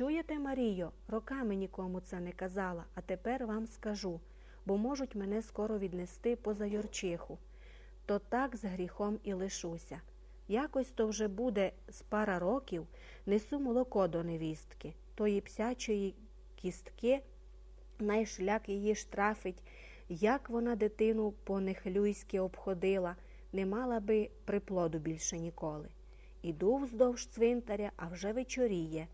чуєте, Марію, роками нікому це не казала, а тепер вам скажу, бо можуть мене скоро віднести поза Юрчиху. То так з гріхом і лишуся. Якось то вже буде з пара років, несу молоко до невістки, тої псячої кістки, найшляк її штрафить, як вона дитину по-нехлюйськи обходила, не мала би приплоду більше ніколи. Іду вздовж цвинтаря, а вже вечоріє.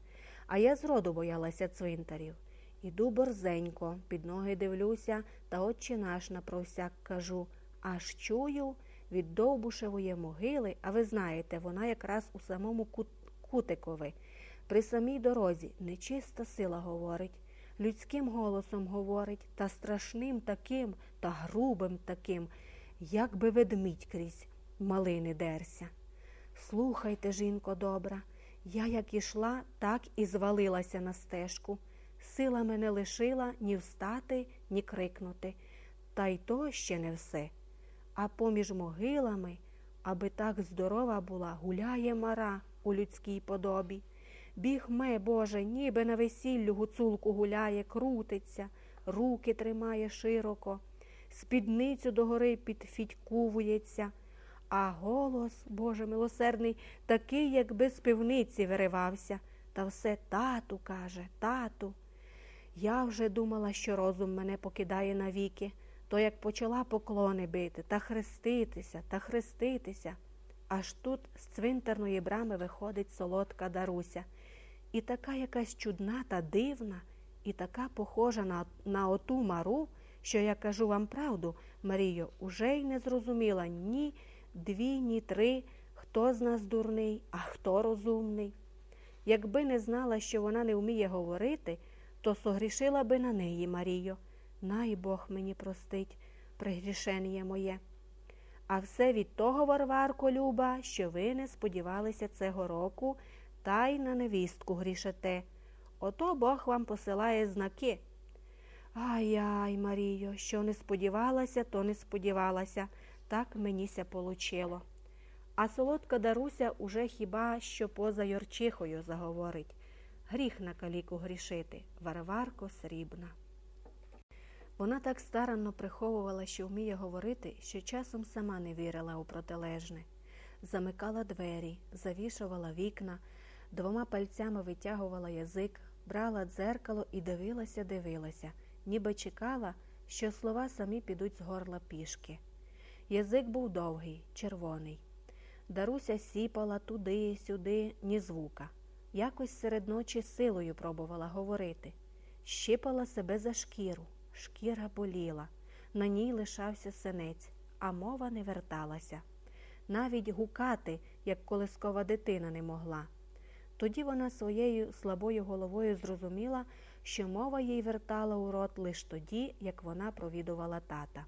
А я зроду боялася цвинтарів. Іду борзенько, під ноги дивлюся, та отче наш навсяк кажу, аж чую від Довбушевої могили, а ви знаєте, вона якраз у самому кут Кутикові, при самій дорозі, нечиста сила говорить, людським голосом говорить, та страшним таким, та грубим таким, як би ведмідь крізь малини дерся. Слухайте, жінко добра, я як ішла, так і звалилася на стежку. Сила мене лишила ні встати, ні крикнути. Та й то ще не все. А поміж могилами, аби так здорова була, гуляє мара у людській подобі. Біг ме, Боже, ніби на весіллю гуцулку гуляє, крутиться, руки тримає широко, спідницю догори підфідькувується, а голос, Боже милосердний, такий, якби з пивниці виривався, та все тату каже, тату. Я вже думала, що розум мене покидає навіки, то як почала поклони бити та хреститися та хреститися. Аж тут з цвинтарної брами виходить солодка Даруся, і така якась чудна та дивна, і така похожа на, на оту мару, що я кажу вам правду, Марію, уже й не зрозуміла ні дві, ні три, хто з нас дурний, а хто розумний. Якби не знала, що вона не вміє говорити, то согрішила би на неї, Марію. Най Бог мені простить, пригрішення моє. А все від того, Варварко, Люба, що ви не сподівалися цього року та й на невістку грішите. Ото Бог вам посилає знаки. Ай-ай, Марію, що не сподівалася, то не сподівалася, так меніся получило. А солодка Даруся уже хіба що поза Йорчихою заговорить. Гріх на каліку грішити, Варварко срібна. Вона так старанно приховувала, що вміє говорити, що часом сама не вірила у протилежне. Замикала двері, завішувала вікна, двома пальцями витягувала язик, брала дзеркало і дивилася, дивилася, ніби чекала, що слова самі підуть з горла пішки. Язик був довгий, червоний. Даруся сіпала туди, сюди, ні звука. Якось серед ночі силою пробувала говорити, щипала себе за шкіру. Шкіра боліла, на ній лишався синець, а мова не верталася. Навіть гукати, як колискова дитина, не могла. Тоді вона своєю слабою головою зрозуміла, що мова їй вертала у рот лише тоді, як вона провідувала тата.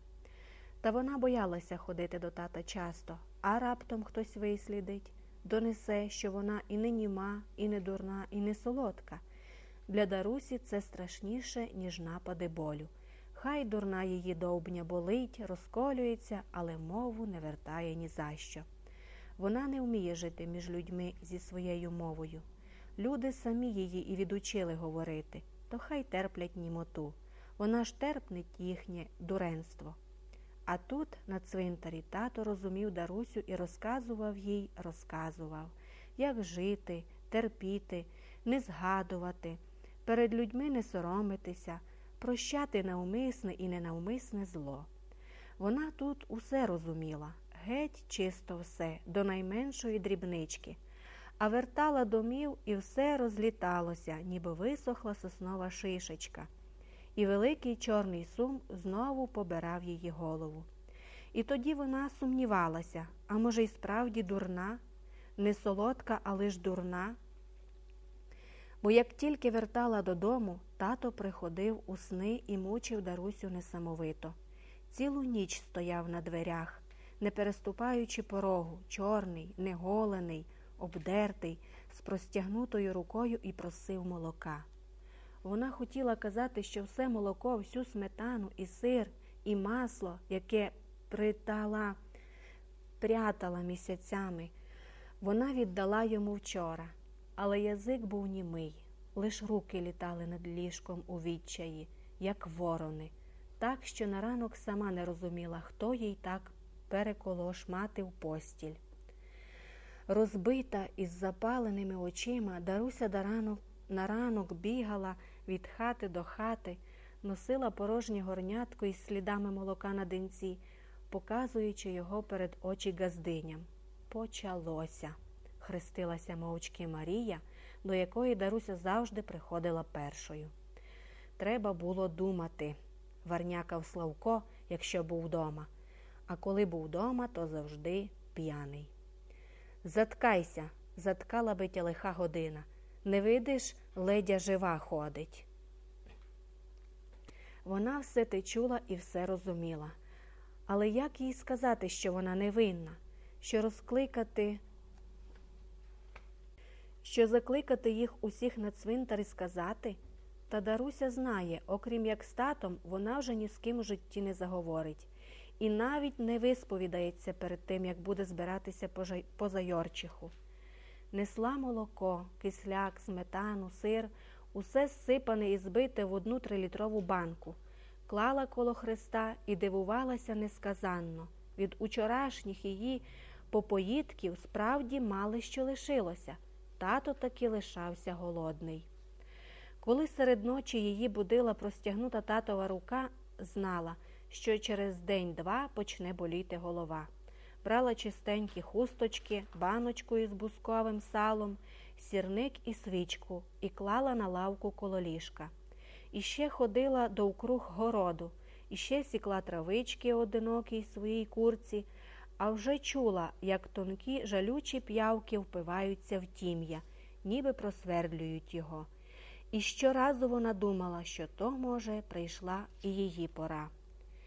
Та вона боялася ходити до тата часто, а раптом хтось вислідить, донесе, що вона і не німа, і не дурна, і не солодка. Для Дарусі це страшніше, ніж напади болю. Хай дурна її довбня болить, розколюється, але мову не вертає ні за що. Вона не вміє жити між людьми зі своєю мовою. Люди самі її і відучили говорити, то хай терплять німоту. Вона ж терпнить їхнє дуренство. А тут, на цвинтарі, тато розумів Дарусю і розказував їй, розказував, як жити, терпіти, не згадувати, перед людьми не соромитися прощати навмисне і ненавмисне зло. Вона тут усе розуміла, геть чисто все, до найменшої дрібнички, а вертала домів і все розліталося, ніби висохла соснова шишечка, і великий чорний сум знову побирав її голову. І тоді вона сумнівалася, а може, й справді дурна, не солодка, а лиш дурна бо як тільки вертала додому, тато приходив у сни і мучив Дарусю несамовито. Цілу ніч стояв на дверях, не переступаючи порогу, чорний, неголений, обдертий, з простягнутою рукою і просив молока. Вона хотіла казати, що все молоко, всю сметану, і сир, і масло, яке притала, прятала місяцями, вона віддала йому вчора але язик був німий. лиш руки літали над ліжком у відчаї, як ворони, так, що на ранок сама не розуміла, хто їй так переколошматив постіль. Розбита із запаленими очима, Даруся до ранок, на ранок бігала від хати до хати, носила порожнє горнятко із слідами молока на денці, показуючи його перед очі газдиням. Почалося, хрестилася мовчки Марія, до якої Даруся завжди приходила першою. Треба було думати, варнякав Славко, якщо був вдома, а коли був вдома, то завжди п'яний. Заткайся, заткала би тя лиха година. Не видиш, ледя жива ходить. Вона все те чула і все розуміла. Але як їй сказати, що вона невинна, що розкликати, що закликати їх усіх на цвинтар і сказати? Та Даруся знає, окрім як з татом, вона вже ні з ким у житті не заговорить і навіть не висповідається перед тим, як буде збиратися поза Йорчиху. Несла молоко, кисляк, сметану, сир, усе зсипане і збите в одну трилітрову банку, клала коло Христа і дивувалася несказанно. Від учорашніх її попоїдків справді мало що лишилося. Тато таки лишався голодний. Коли серед ночі її будила простягнута татова рука, знала, що через день-два почне боліти голова. Брала чистенькі хусточки, баночку із бусковим салом, сірник і свічку і клала на лавку коло ліжка. І ще ходила довкруг городу, і ще сікла травички одинокій своїй курці, а вже чула, як тонкі жалючі п'явки впиваються в тім'я, ніби просвердлюють його. І щоразу вона думала, що то, може, прийшла і її пора.